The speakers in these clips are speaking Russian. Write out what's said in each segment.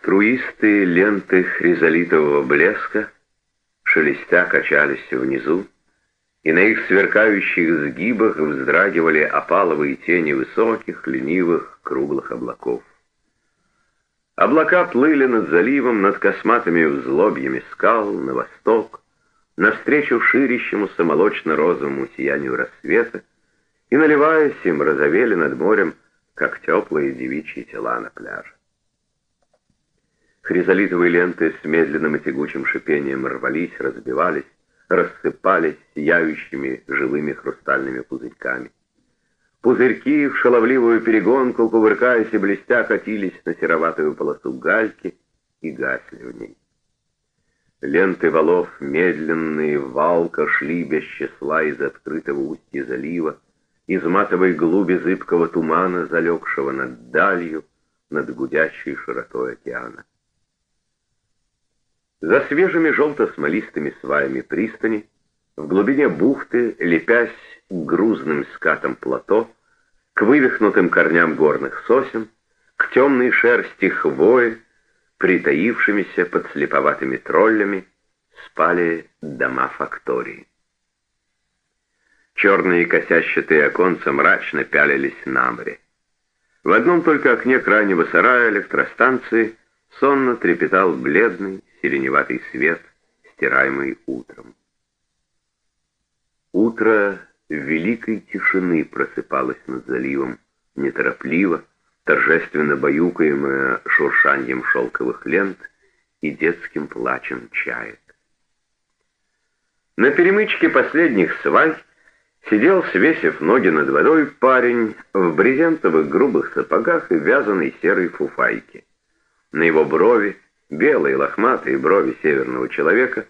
Струистые ленты хризолитового блеска, шелестя качались внизу, и на их сверкающих сгибах вздрагивали опаловые тени высоких, ленивых, круглых облаков. Облака плыли над заливом, над косматыми взлобьями скал, на восток, навстречу ширящемуся молочно-розовому сиянию рассвета, и, наливаясь им, разовели над морем, как теплые девичьи тела на пляже. Хризолитовые ленты с медленным и тягучим шипением рвались, разбивались, рассыпались сияющими живыми хрустальными пузырьками. Пузырьки в шаловливую перегонку, кувыркаясь и блестя, катились на сероватую полосу гальки и гасли в ней. Ленты валов, медленные, валко шли без числа из открытого устья залива, из матовой глуби зыбкого тумана, залегшего над далью, над гудящей широтой океана. За свежими желто-смолистыми сваями пристани, в глубине бухты, лепясь грузным скатам плато, к вывихнутым корням горных сосен, к темной шерсти хвои, притаившимися под слеповатыми троллями, спали дома фактории. Черные косящатые оконца мрачно пялились на море. В одном только окне крайнего сарая электростанции сонно трепетал бледный, сиреневатый свет, стираемый утром. Утро великой тишины просыпалось над заливом, неторопливо, торжественно баюкаемое шуршанием шелковых лент и детским плачем чаек. На перемычке последних свай сидел, свесив ноги над водой, парень в брезентовых грубых сапогах и вязаной серой фуфайке. На его брови белые лохматые брови северного человека,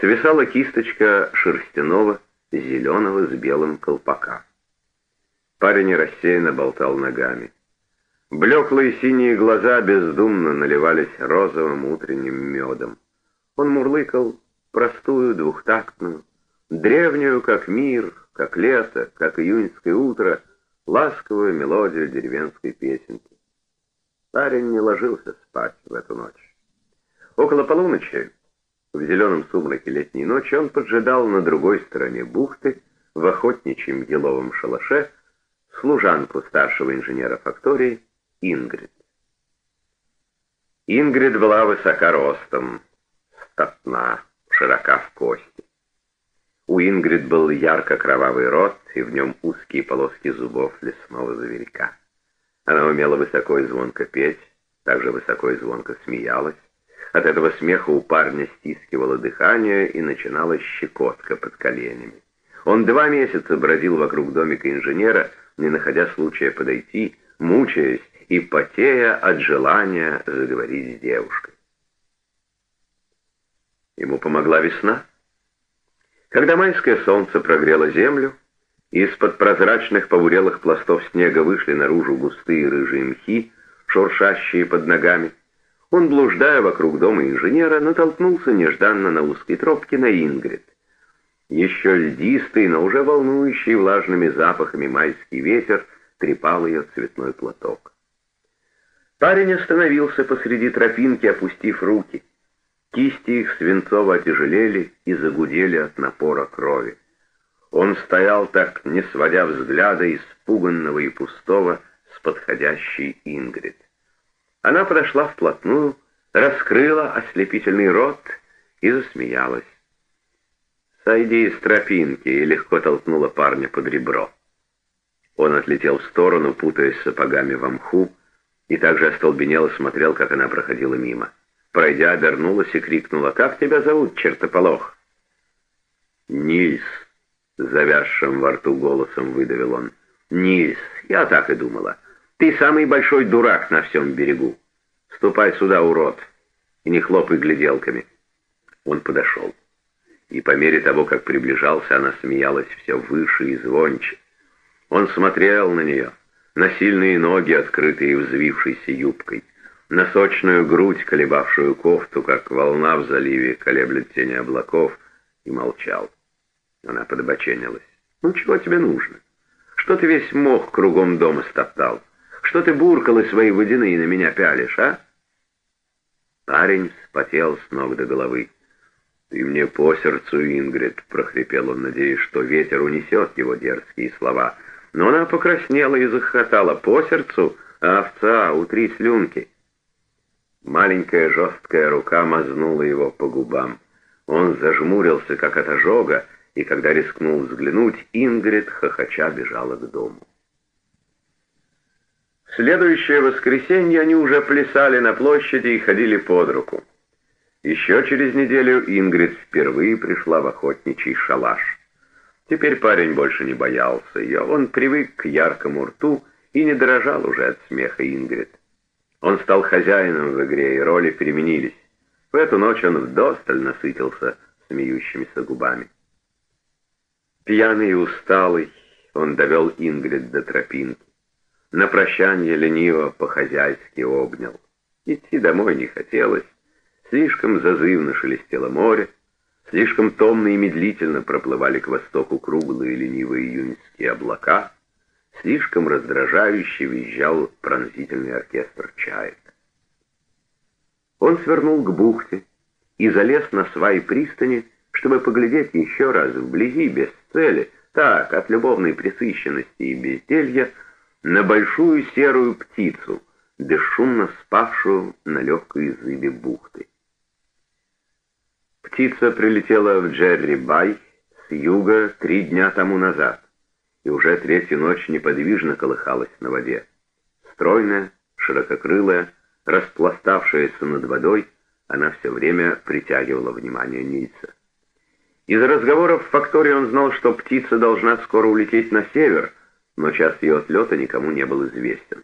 свисала кисточка шерстяного, зеленого с белым колпака. Парень рассеянно болтал ногами. Блеклые синие глаза бездумно наливались розовым утренним медом. Он мурлыкал простую, двухтактную, древнюю, как мир, как лето, как июньское утро, ласковую мелодию деревенской песенки. Парень не ложился спать в эту ночь. Около полуночи, в зеленом сумраке летней ночи, он поджидал на другой стороне бухты, в охотничьем еловом шалаше, служанку старшего инженера фактории Ингрид. Ингрид была высока ростом, статна, широка в кости. У Ингрид был ярко-кровавый рот, и в нем узкие полоски зубов лесного зверька. Она умела высоко и звонко петь, также высоко и звонко смеялась, от этого смеха у парня стискивало дыхание и начиналась щекотка под коленями. Он два месяца бродил вокруг домика инженера, не находя случая подойти, мучаясь и потея от желания заговорить с девушкой. Ему помогла весна. Когда майское солнце прогрело землю, из-под прозрачных побурелых пластов снега вышли наружу густые рыжие мхи, шуршащие под ногами, он, блуждая вокруг дома инженера, натолкнулся нежданно на узкой тропке на Ингрид. Еще льдистый, но уже волнующий влажными запахами майский ветер трепал ее цветной платок. Парень остановился посреди тропинки, опустив руки. Кисти их свинцово отяжелели и загудели от напора крови. Он стоял так, не сводя взгляда испуганного и пустого с подходящей Ингрид. Она подошла вплотную, раскрыла ослепительный рот и засмеялась. «Сойди с тропинки!» легко толкнула парня под ребро. Он отлетел в сторону, путаясь сапогами в мху, и также остолбенело смотрел, как она проходила мимо. Пройдя, обернулась и крикнула, «Как тебя зовут, чертополох?» «Нильс!» — завязшим во рту голосом выдавил он. «Нильс, я так и думала. Ты самый большой дурак на всем берегу. Ступай сюда, урод, и не хлопай гляделками. Он подошел. И по мере того, как приближался, она смеялась все выше и звонче. Он смотрел на нее, на сильные ноги, открытые взвившейся юбкой, на сочную грудь, колебавшую кофту, как волна в заливе колеблет тени облаков, и молчал. Она подобоченилась. «Ну, чего тебе нужно? Что ты весь мох кругом дома стоптал?» Что ты буркалы свои водяные на меня пялишь, а?» Парень вспотел с ног до головы. «Ты мне по сердцу, Ингрид!» — прохрипел он, надеясь, что ветер унесет его дерзкие слова. Но она покраснела и захохотала. «По сердцу? Овца, утри слюнки!» Маленькая жесткая рука мазнула его по губам. Он зажмурился, как от ожога, и когда рискнул взглянуть, Ингрид хохоча бежала к дому. Следующее воскресенье они уже плясали на площади и ходили под руку. Еще через неделю Ингрид впервые пришла в охотничий шалаш. Теперь парень больше не боялся ее, он привык к яркому рту и не дрожал уже от смеха Ингрид. Он стал хозяином в игре, и роли переменились. В эту ночь он вдосталь насытился смеющимися губами. Пьяный и усталый, он довел Ингрид до тропинки. На прощание лениво по-хозяйски обнял. Идти домой не хотелось. Слишком зазывно шелестело море, слишком томно и медлительно проплывали к востоку круглые ленивые июньские облака, слишком раздражающе визжал пронзительный оркестр чаек. Он свернул к бухте и залез на свай пристани, чтобы поглядеть еще раз вблизи, без цели, так, от любовной пресыщенности и безделья, на большую серую птицу, бесшумно спавшую на легкой зыбе бухты. Птица прилетела в Джерри-Бай с юга три дня тому назад и уже третью ночь неподвижно колыхалась на воде. Стройная, ширококрылая, распластавшаяся над водой, она все время притягивала внимание Нильса. Из разговоров в фактории он знал, что птица должна скоро улететь на север, но час ее отлета никому не был известен.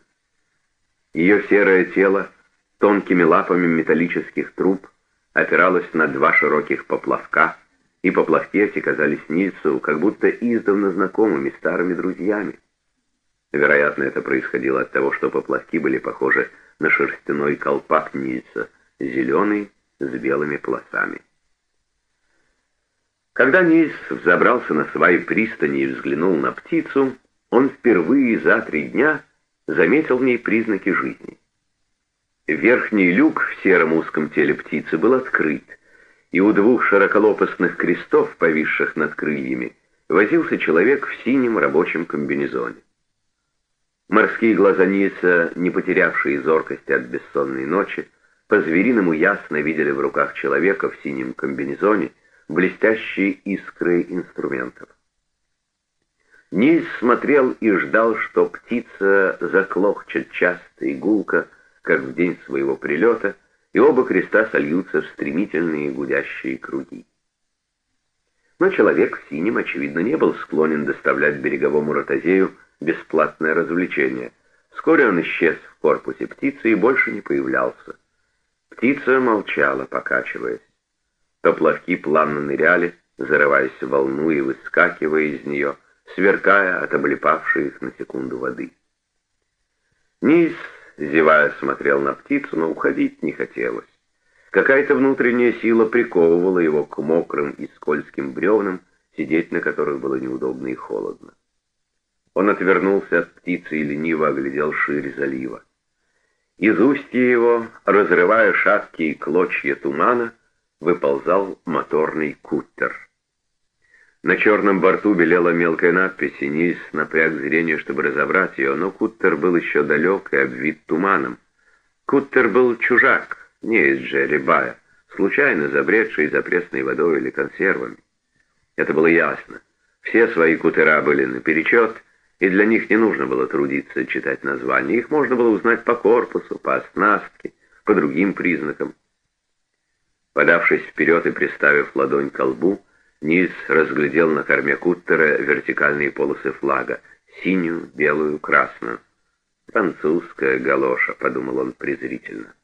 Ее серое тело тонкими лапами металлических труб опиралось на два широких поплавка, и поплавки эти казались Нильсу как будто издавна знакомыми старыми друзьями. Вероятно, это происходило от того, что поплавки были похожи на шерстяной колпак Нильса, зеленый с белыми полосами. Когда Нильс взобрался на свои пристани и взглянул на птицу, он впервые за три дня заметил в ней признаки жизни. Верхний люк в сером узком теле птицы был открыт, и у двух широколопастных крестов, повисших над крыльями, возился человек в синем рабочем комбинезоне. Морские глаза Нильса, не потерявшие зоркости от бессонной ночи, по-звериному ясно видели в руках человека в синем комбинезоне блестящие искры инструментов. Нильс смотрел и ждал, что птица заклохчет часто и гулко, как в день своего прилета, и оба креста сольются в стремительные гудящие круги. Но человек в синем, очевидно, не был склонен доставлять береговому ротозею бесплатное развлечение. Вскоре он исчез в корпусе птицы и больше не появлялся. Птица молчала, покачиваясь. То плавки плавно ныряли, зарываясь в волну и выскакивая из нее, сверкая от облепавшей их на секунду воды. Низ зевая, смотрел на птицу, но уходить не хотелось. Какая-то внутренняя сила приковывала его к мокрым и скользким бревнам, сидеть на которых было неудобно и холодно. Он отвернулся от птицы и лениво оглядел ширь залива. Из устья его, разрывая шаткие клочья тумана, выползал моторный куттер. На черном борту белела мелкая надпись, и Нильс напряг зрение, чтобы разобрать ее, но Куттер был еще далек и обвит туманом. Куттер был чужак, не из Джерри Бая, случайно забредший за пресной водой или консервами. Это было ясно. Все свои кутера были наперечет, и для них не нужно было трудиться читать названия. Их можно было узнать по корпусу, по оснастке, по другим признакам. Подавшись вперед и приставив ладонь к лбу, Нильс разглядел на корме куттера вертикальные полосы флага — синюю, белую, красную. «Французская галоша», — подумал он презрительно.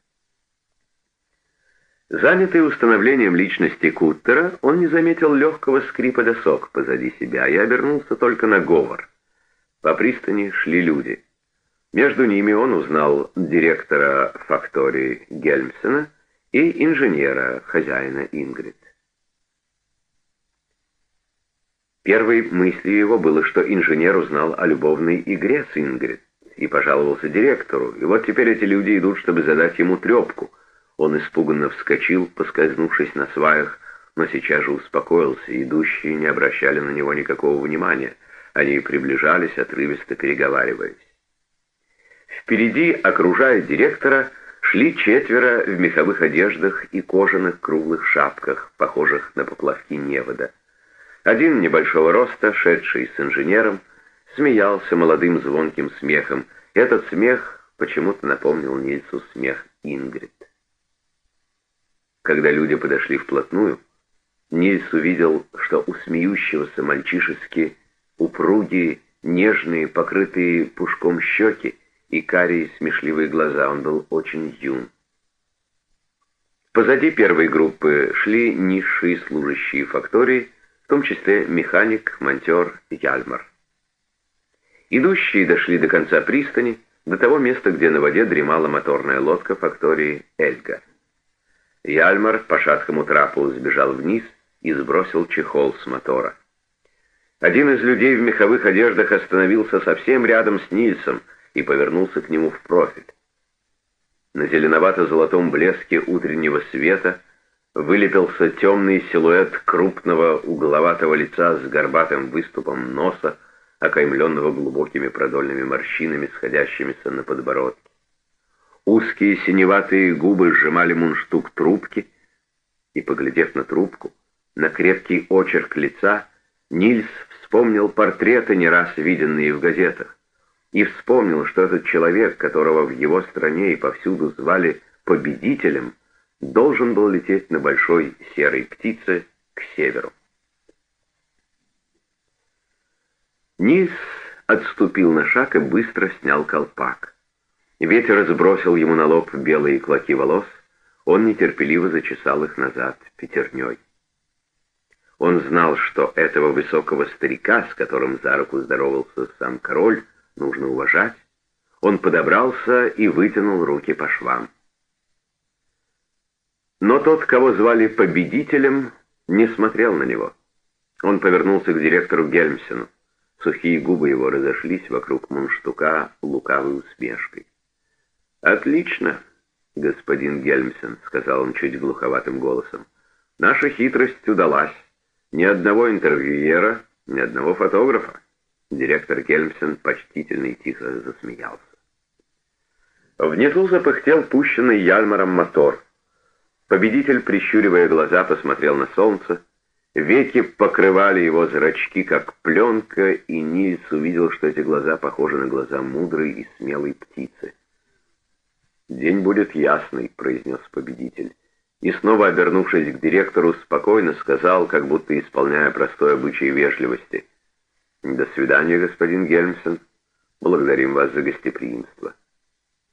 Занятый установлением личности Куттера, он не заметил легкого скрипа досок позади себя и обернулся только на говор. По пристани шли люди. Между ними он узнал директора фактории Гельмсена и инженера, хозяина Ингрид. Первой мыслью его было, что инженер узнал о любовной игре с Ингрид и пожаловался директору, и вот теперь эти люди идут, чтобы задать ему трепку. Он испуганно вскочил, поскользнувшись на сваях, но сейчас же успокоился, идущие не обращали на него никакого внимания. Они приближались, отрывисто переговариваясь. Впереди, окружая директора, шли четверо в меховых одеждах и кожаных круглых шапках, похожих на поплавки невода. Один небольшого роста, шедший с инженером, смеялся молодым звонким смехом. Этот смех почему-то напомнил Нильсу смех Ингрид. Когда люди подошли вплотную, Нильс увидел, что у смеющегося мальчишески упругие, нежные, покрытые пушком щеки и карие смешливые глаза. Он был очень юн. Позади первой группы шли низшие служащие фактории, том числе механик, монтер Яльмар. Идущие дошли до конца пристани, до того места, где на воде дремала моторная лодка фактории «Эльга». Яльмар по шаткому трапу сбежал вниз и сбросил чехол с мотора. Один из людей в меховых одеждах остановился совсем рядом с Нильсом и повернулся к нему в профиль. На зеленовато-золотом блеске утреннего света вылепился темный силуэт крупного угловатого лица с горбатым выступом носа, окаймленного глубокими продольными морщинами, сходящимися на подбородке. Узкие синеватые губы сжимали мундштук трубки, и, поглядев на трубку, на крепкий очерк лица, Нильс вспомнил портреты, не раз виденные в газетах, и вспомнил, что этот человек, которого в его стране и повсюду звали победителем, должен был лететь на большой серой птице к северу. Низ отступил на шаг и быстро снял колпак. Ветер сбросил ему на лоб белые клоки волос, он нетерпеливо зачесал их назад пятерней. Он знал, что этого высокого старика, с которым за руку здоровался сам король, нужно уважать. Он подобрался и вытянул руки по швам. Но тот, кого звали победителем, не смотрел на него. Он повернулся к директору Гельмсену. Сухие губы его разошлись вокруг мунштука лукавой усмешкой. «Отлично, господин Гельмсен», — сказал он чуть глуховатым голосом. «Наша хитрость удалась. Ни одного интервьюера, ни одного фотографа». Директор Гельмсен почтительно и тихо засмеялся. Внизу запыхтел пущенный Яльмаром мотор — Победитель, прищуривая глаза, посмотрел на солнце. Веки покрывали его зрачки, как пленка, и Нильс увидел, что эти глаза похожи на глаза мудрой и смелой птицы. «День будет ясный», — произнес победитель. И снова, обернувшись к директору, спокойно сказал, как будто исполняя простой обычай вежливости. «До свидания, господин Гельмсон. Благодарим вас за гостеприимство».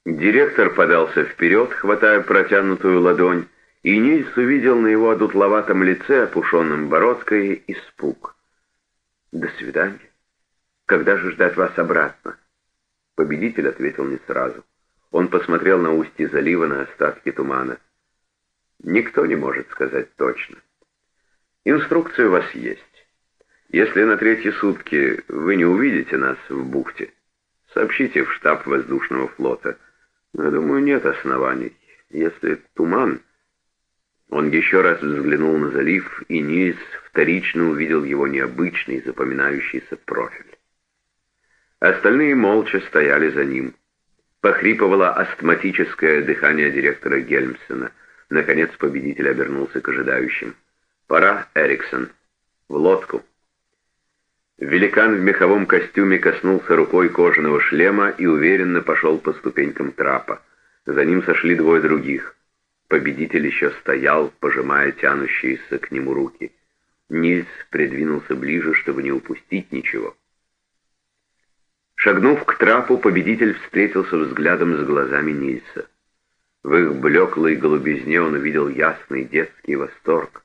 Директор подался вперед, хватая протянутую ладонь, и Нильс увидел на его одутловатом лице, опушенном бородкой, испуг. «До свидания. Когда же ждать вас обратно?» Победитель ответил не сразу. Он посмотрел на устье залива, на остатки тумана. «Никто не может сказать точно. Инструкция у вас есть. Если на третьи сутки вы не увидите нас в бухте, сообщите в штаб воздушного флота. Я думаю, нет оснований. Если туман...» Он еще раз взглянул на залив, и Нильс вторично увидел его необычный, запоминающийся профиль. Остальные молча стояли за ним. Похрипывало астматическое дыхание директора Гельмсена. Наконец победитель обернулся к ожидающим. «Пора, Эриксон. В лодку». Великан в меховом костюме коснулся рукой кожаного шлема и уверенно пошел по ступенькам трапа. За ним сошли двое других. Победитель еще стоял, пожимая тянущиеся к нему руки. Нильс придвинулся ближе, чтобы не упустить ничего. Шагнув к трапу, победитель встретился взглядом с глазами Нильса. В их блеклой голубизне он увидел ясный детский восторг.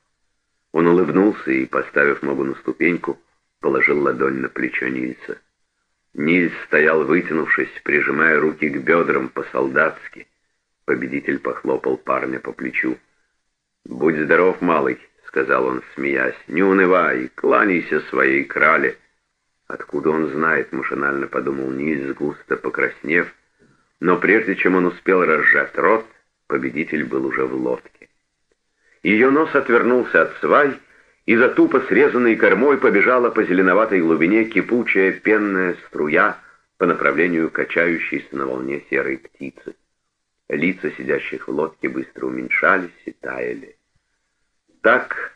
Он улыбнулся и, поставив ногу на ступеньку, положил ладонь на плечо Нильса. Нильс стоял, вытянувшись, прижимая руки к бедрам по-солдатски — Победитель похлопал парня по плечу. «Будь здоров, малый», — сказал он, смеясь, — «не унывай, кланяйся своей крале». Откуда он знает, машинально подумал Нильс, густо покраснев, но прежде чем он успел разжать рот, победитель был уже в лодке. Ее нос отвернулся от свай, и за тупо срезанной кормой побежала по зеленоватой глубине кипучая пенная струя по направлению качающейся на волне серой птицы. Лица сидящих в лодке быстро уменьшались и таяли. Так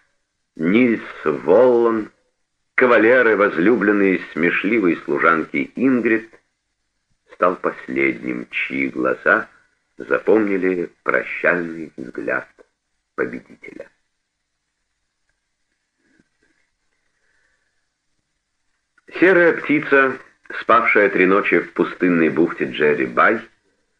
Нильс Воллан, кавалеры, возлюбленные смешливой служанки Ингрид, стал последним, чьи глаза запомнили прощальный взгляд победителя. Серая птица, спавшая три ночи в пустынной бухте Джерри Бай,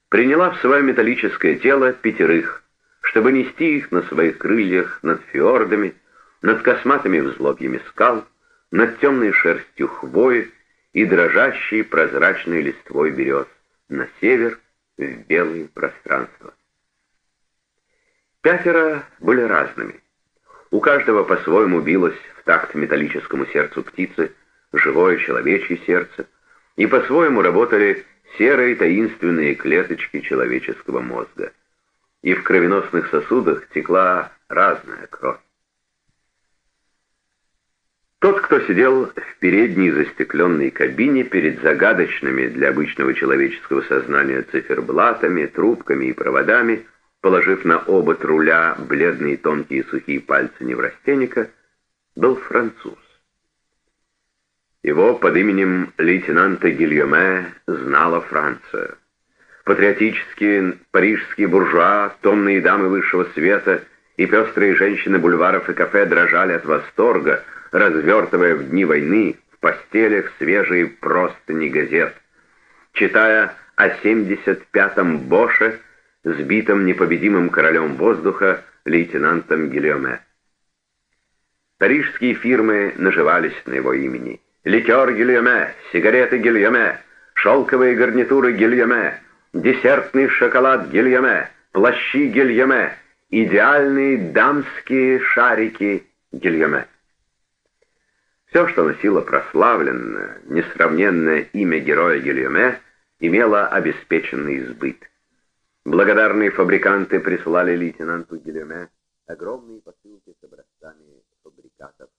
приняла в свое металлическое тело пятерых, чтобы нести их на своих крыльях над фьордами, над косматыми взлобьями скал, над темной шерстью хвои и дрожащей прозрачной листвой берез на север в белые пространства. Пятеро были разными. У каждого по-своему билось в такт металлическому сердцу птицы живое человечье сердце, и по-своему работали серые таинственные клеточки человеческого мозга. И в кровеносных сосудах текла разная кровь. Тот, кто сидел в передней застекленной кабине перед загадочными для обычного человеческого сознания циферблатами, трубками и проводами, положив на оба руля бледные тонкие сухие пальцы неврастенника, был француз. Его под именем лейтенанта Гильоме знала Франция. Патриотические парижские буржуа, томные дамы высшего света и пестрые женщины бульваров и кафе дрожали от восторга, развертывая в дни войны в постелях свежие простыни газет, читая о 75-м Боше, сбитом непобедимым королем воздуха лейтенантом Гильоме. Парижские фирмы наживались на его имени – ликер Гильоме, сигареты Гильоме, шелковые гарнитуры Гильоме, десертный шоколад Гильоме, плащи Гильоме, идеальные дамские шарики Гильоме. Все, что носило прославленное, несравненное имя героя Гильоме, имело обеспеченный сбыт. Благодарные фабриканты прислали лейтенанту Гильоме огромные посылки с образцами фабрикатов.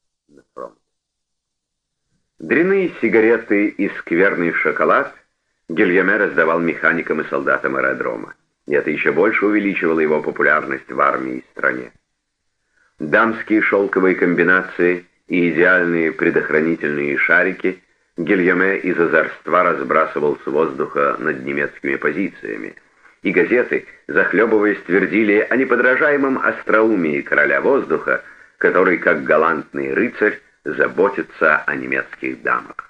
Дряные сигареты и скверный шоколад Гильяме раздавал механикам и солдатам аэродрома. И это еще больше увеличивало его популярность в армии и стране. Дамские шелковые комбинации и идеальные предохранительные шарики Гильяме из озорства разбрасывал с воздуха над немецкими позициями. И газеты, захлебываясь, твердили о неподражаемом остроумии короля воздуха, который, как галантный рыцарь, заботиться о немецких дамах.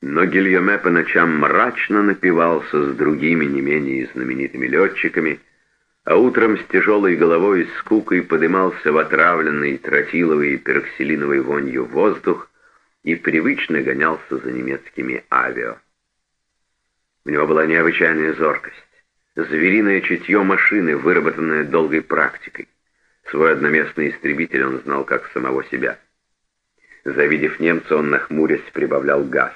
Но Гильоме по ночам мрачно напивался с другими не менее знаменитыми летчиками, а утром с тяжелой головой и скукой подымался в отравленный тротиловой и пероксилиновой вонью воздух и привычно гонялся за немецкими авиа. У него была необычайная зоркость, звериное чутье машины, выработанное долгой практикой. Свой одноместный истребитель он знал как самого себя. Завидев немца, он, нахмурясь, прибавлял газ.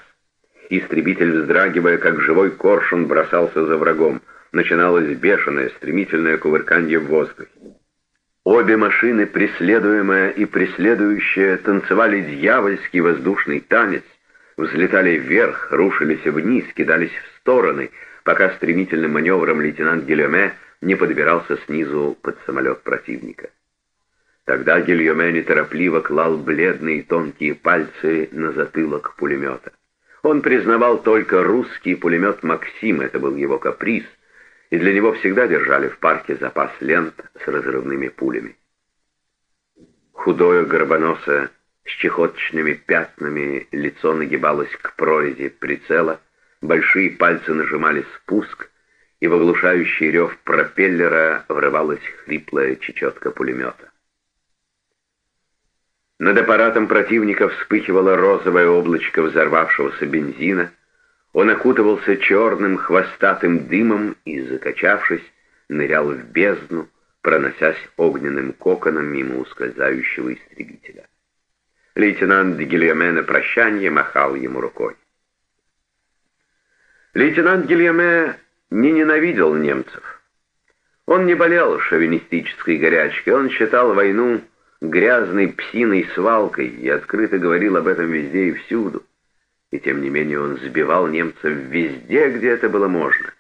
Истребитель, вздрагивая, как живой коршун, бросался за врагом. Начиналось бешеное, стремительное кувырканье в воздухе. Обе машины, преследуемая и преследующая, танцевали дьявольский воздушный танец, взлетали вверх, рушились вниз, кидались в стороны, пока стремительным маневром лейтенант Гильоме не подбирался снизу под самолет противника. Тогда Гильоме неторопливо клал бледные тонкие пальцы на затылок пулемета. Он признавал только русский пулемет «Максим», это был его каприз, и для него всегда держали в парке запас лент с разрывными пулями. Худое горбоносое, с чехоточными пятнами, лицо нагибалось к прорези прицела, большие пальцы нажимали спуск, и в оглушающий рев пропеллера врывалась хриплая чечетка пулемета. Над аппаратом противника вспыхивало розовое облачко взорвавшегося бензина. Он окутывался черным хвостатым дымом и, закачавшись, нырял в бездну, проносясь огненным коконом мимо ускользающего истребителя. Лейтенант Гильоме на прощание махал ему рукой. Лейтенант Гильоме не ненавидел немцев. Он не болел шовинистической горячкой, он считал войну грязной псиной свалкой и открыто говорил об этом везде и всюду. И тем не менее он сбивал немцев везде, где это было можно.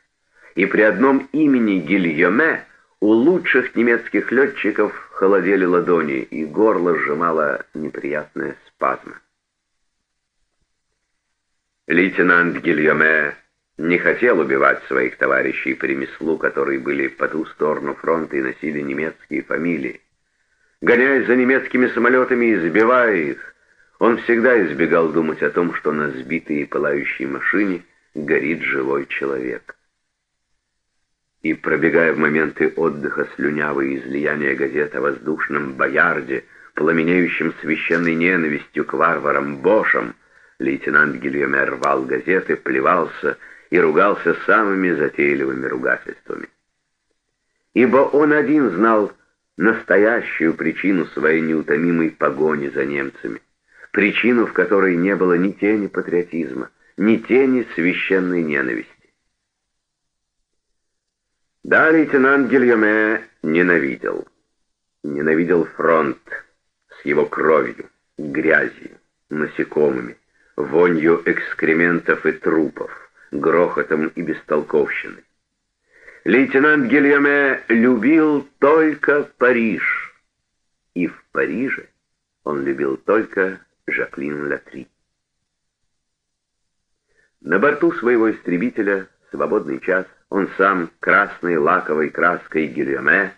И при одном имени Гильоме у лучших немецких летчиков холодели ладони, и горло сжимала неприятная спазма. Лейтенант Гильоме не хотел убивать своих товарищей по ремеслу, которые были по ту сторону фронта и носили немецкие фамилии. Гоняясь за немецкими самолетами и сбивая их, он всегда избегал думать о том, что на сбитой и пылающей машине горит живой человек. И, пробегая в моменты отдыха слюнявые излияния газет о воздушном боярде, пламенеющем священной ненавистью к варварам-бошам, лейтенант Гильоме рвал газеты, плевался и ругался самыми затейливыми ругательствами. Ибо он один знал настоящую причину своей неутомимой погони за немцами, причину, в которой не было ни тени патриотизма, ни тени священной ненависти. Да, лейтенант Гильоме ненавидел. Ненавидел фронт с его кровью, грязью, насекомыми, вонью экскрементов и трупов, грохотом и бестолковщиной. Лейтенант Гильоме любил только Париж. И в Париже он любил только Жаклин Латри. На борту своего истребителя «Свободный час» он сам красной лаковой краской Гильоме,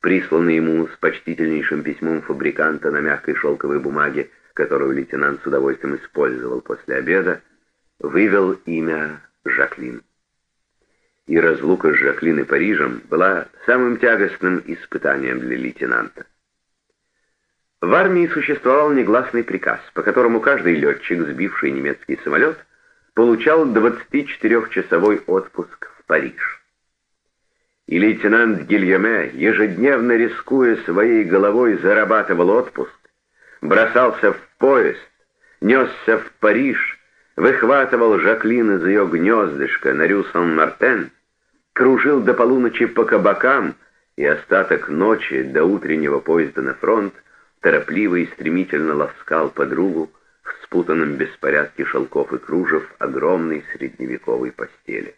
присланный ему с почтительнейшим письмом фабриканта на мягкой шелковой бумаге, которую лейтенант с удовольствием использовал после обеда, вывел имя Жаклин. И разлука с Жаклин и Парижем была самым тягостным испытанием для лейтенанта. В армии существовал негласный приказ, по которому каждый летчик, сбивший немецкий самолет, получал 24-часовой отпуск в Париж. И лейтенант Гильоме, ежедневно рискуя своей головой, зарабатывал отпуск, бросался в поезд, несся в Париж, выхватывал Жаклин из ее гнездышка на Рю-Сан-Мартен, кружил до полуночи по кабакам и остаток ночи до утреннего поезда на фронт торопливо и стремительно ласкал подругу в спутанном беспорядке шелков и кружев огромной средневековой постели.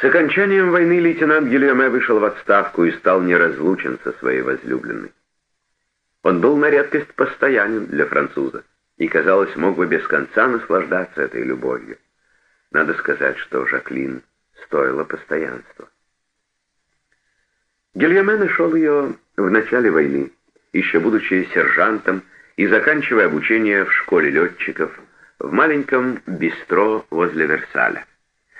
С окончанием войны лейтенант Гильоме вышел в отставку и стал неразлучен со своей возлюбленной. Он был на редкость постоянен для француза и, казалось, мог бы без конца наслаждаться этой любовью. Надо сказать, что Жаклин стоила постоянства. Гильоме нашел ее в начале войны, еще будучи сержантом и заканчивая обучение в школе летчиков в маленьком бистро возле Версаля.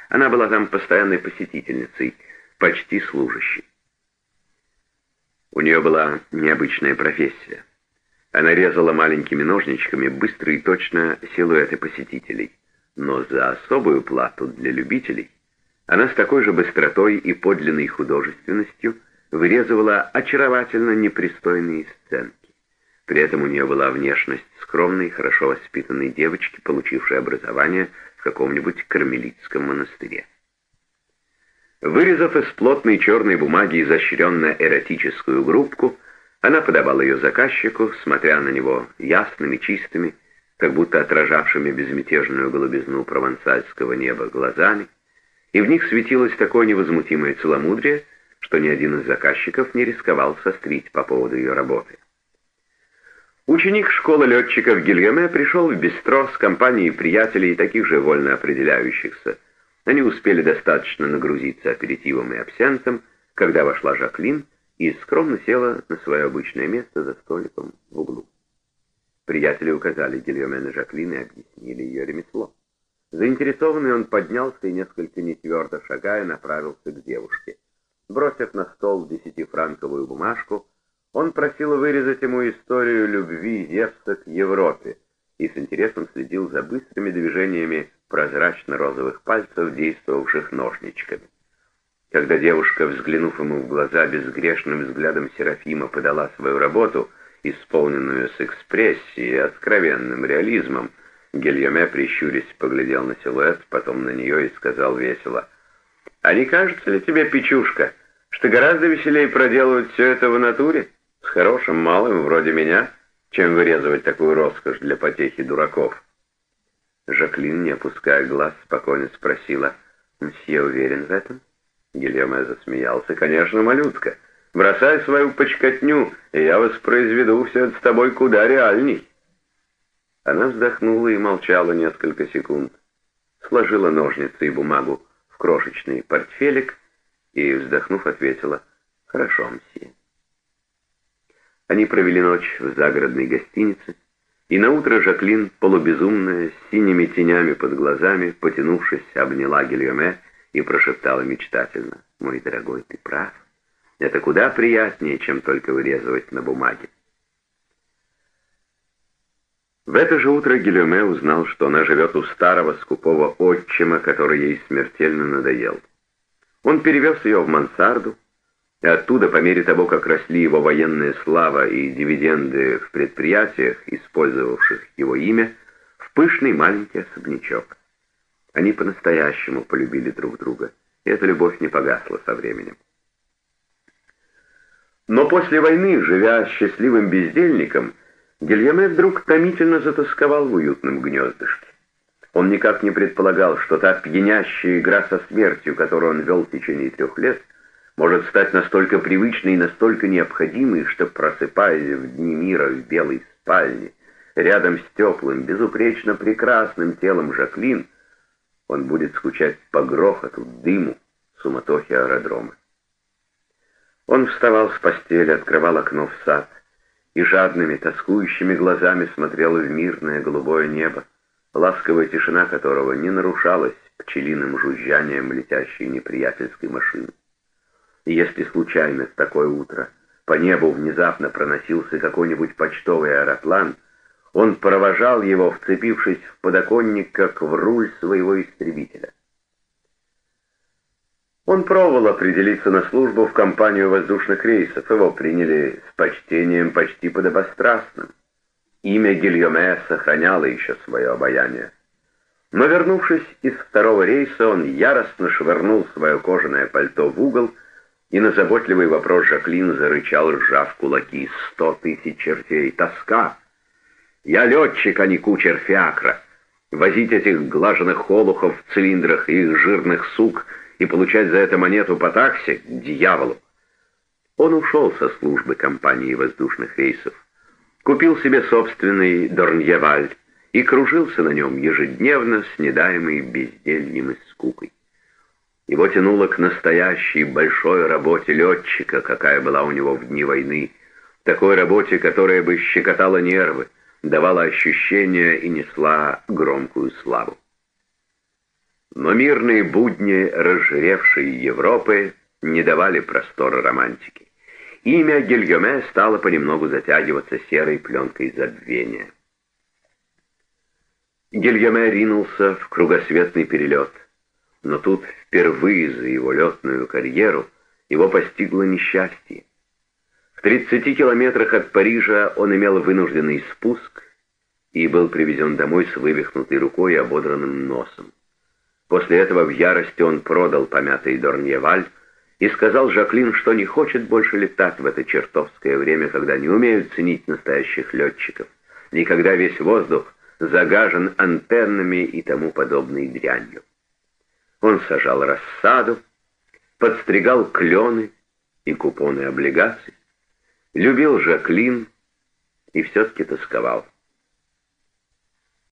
Она была там постоянной посетительницей, почти служащей. У нее была необычная профессия. Она резала маленькими ножничками быстро и точно силуэты посетителей, но за особую плату для любителей она с такой же быстротой и подлинной художественностью вырезывала очаровательно непристойные сценки. При этом у нее была внешность скромной, хорошо воспитанной девочки, получившей образование в каком-нибудь кармелитском монастыре. Вырезав из плотной черной бумаги изощренно эротическую группку, она подавала ее заказчику, смотря на него ясными, чистыми, как будто отражавшими безмятежную голубизну провансальского неба глазами, и в них светилось такое невозмутимое целомудрие, что ни один из заказчиков не рисковал сострить по поводу ее работы. Ученик школы летчиков Гильоме пришел в бистро с компанией приятелей, таких же вольно определяющихся, они успели достаточно нагрузиться аперитивом и абсентом, когда вошла Жаклин и скромно села на свое обычное место за столиком в углу. Приятели указали Гильоме на Жаклин и объяснили ее ремесло. Заинтересованный он поднялся и, несколько нетвердо шагая, направился к девушке. Бросив на стол десятифранковую бумажку, он просил вырезать ему историю любви Зевса к Европе и с интересом следил за быстрыми движениями прозрачно-розовых пальцев, действовавших ножничками. Когда девушка, взглянув ему в глаза безгрешным взглядом Серафима, подала свою работу, исполненную с экспрессией и откровенным реализмом, Гильоме, прищурясь, поглядел на силуэт, потом на нее и сказал весело. «А не кажется ли тебе, Печушка, что гораздо веселее проделывать все это в натуре, с хорошим малым, вроде меня, чем вырезывать такую роскошь для потехи дураков?» Жаклин, не опуская глаз, спокойно спросила, «Мсье уверен в этом?» Гильоме засмеялся. «Конечно, малютка. Бросай свою почкотню, и я воспроизведу все это с тобой куда реальней». Она вздохнула и молчала несколько секунд, сложила ножницы и бумагу в крошечный портфелик и, вздохнув, ответила «Хорошо, мсье». Они провели ночь в загородной гостинице, и наутро Жаклин, полубезумная, с синими тенями под глазами, потянувшись, обняла Гильоме и прошептала мечтательно «Мой дорогой, ты прав. Это куда приятнее, чем только вырезывать на бумаге». В это же утро Гильоме узнал, что она живет у старого скупого отчима, который ей смертельно надоел. Он перевез ее в мансарду, и оттуда, по мере того, как росли его военная слава и дивиденды в предприятиях, использовавших его имя, в пышный маленький особнячок. Они по-настоящему полюбили друг друга, и эта любовь не погасла со временем. Но после войны, живя счастливым бездельником, Гильоме вдруг томительно затасковал в уютном гнездышке. Он никак не предполагал, что та пьянящая игра со смертью, которую он вел в течение трех лет, может стать настолько привычной и настолько необходимой, что, просыпаясь в дни мира в белой спальне, рядом с теплым, безупречно прекрасным телом Жаклин, он будет скучать по грохоту, дыму, суматохе аэродрома. Он вставал с постели, открывал окно в сад — и жадными, тоскующими глазами смотрела в мирное голубое небо, ласковая тишина которого не нарушалась пчелиным жужжанием летящей неприятельской машины. И если случайно в такое утро по небу внезапно проносился какой-нибудь почтовый аэроплан, он провожал его, вцепившись в подоконник, как в руль своего истребителя. Он пробовал определиться на службу в компанию воздушных рейсов. Его приняли с почтением почти подобострастным. Имя Гильоме сохраняло еще свое обаяние. Но вернувшись из второго рейса, он яростно швырнул свое кожаное пальто в угол и на заботливый вопрос Жаклин зарычал, сжав кулаки. «Сто тысяч чертей! Тоска! Я летчик, а не кучер фиакра! Возить этих глаженных холухов в цилиндрах и их жирных сук — и получать за это монету по такси — дьяволу. Он ушел со службы компании воздушных рейсов, купил себе собственный Дорньеваль и кружился на нем ежедневно, снедаемый бездельем и скукой. Его тянуло к настоящей большой работе летчика, какая была у него в дни войны, такой работе, которая бы щекотала нервы, давала ощущения и несла громкую славу. Но мирные будни разжиревшей Европы не давали простора романтики. Имя Гильоме стало понемногу затягиваться серой пленкой забвения. Гильоме ринулся в кругосветный перелет, но тут впервые за его летную карьеру его постигло несчастье. В 30 километрах от Парижа он имел вынужденный спуск и был привезен домой с вывихнутой рукой и ободранным носом. После этого в ярости он продал помятый Дорньеваль и сказал Жаклин, что не хочет больше летать в это чертовское время, когда не умеют ценить настоящих летчиков, и когда весь воздух загажен антеннами и тому подобной дрянью. Он сажал рассаду, подстригал клены и купоны облигаций, любил Жаклин и все-таки тосковал.